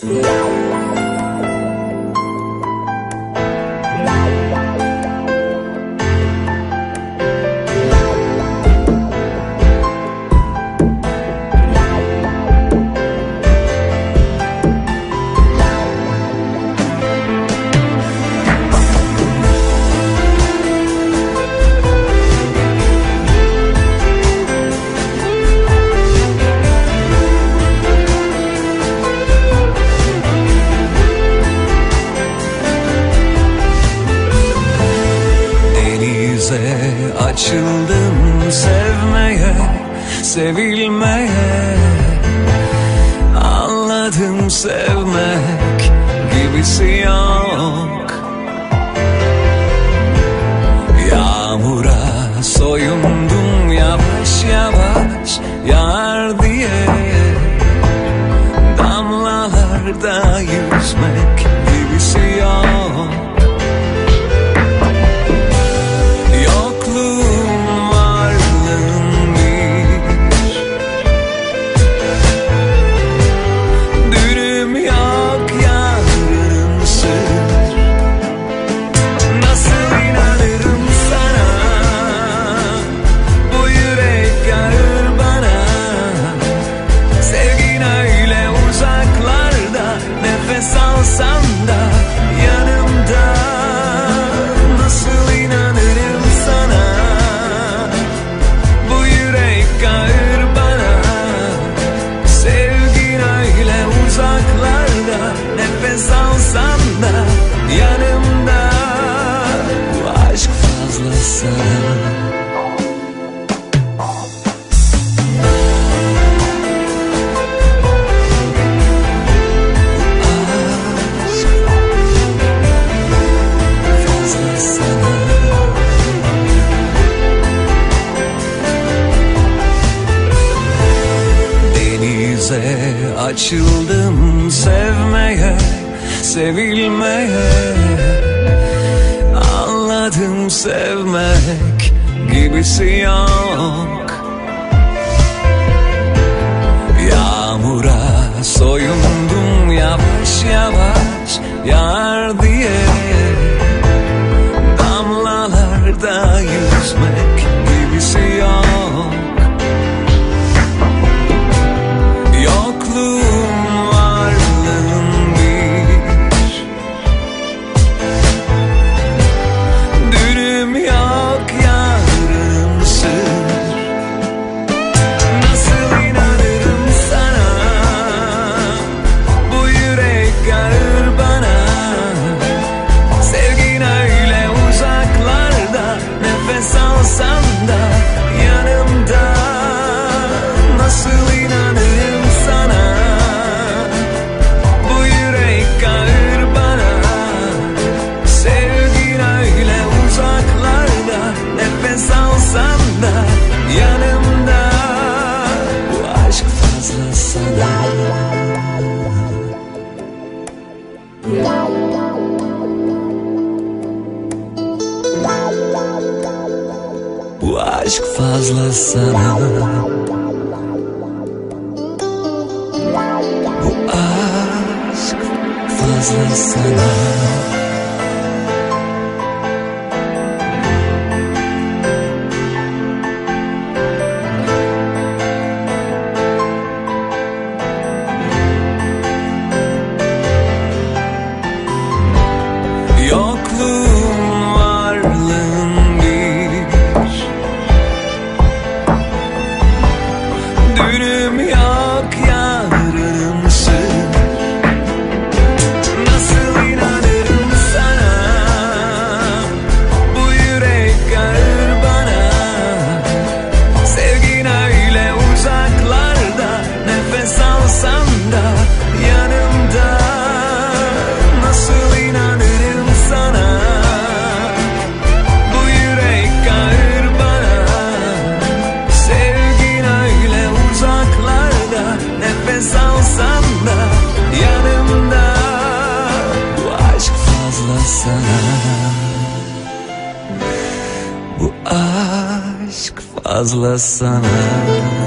什 göze açıldım sevmeye sevilmeye. Anladım sevmek gibisi yok. Yağmura soyundum yavaş yavaş yağar diye. Damlalarda yüzmek sunlight. Herkese açıldım sevmeye, sevilmeye. Anladım sevmek gibisi yok. Yağmura soyundum yavaş yavaş yar diye. aşk fazla sana. Bu aşk fazla sana. as sana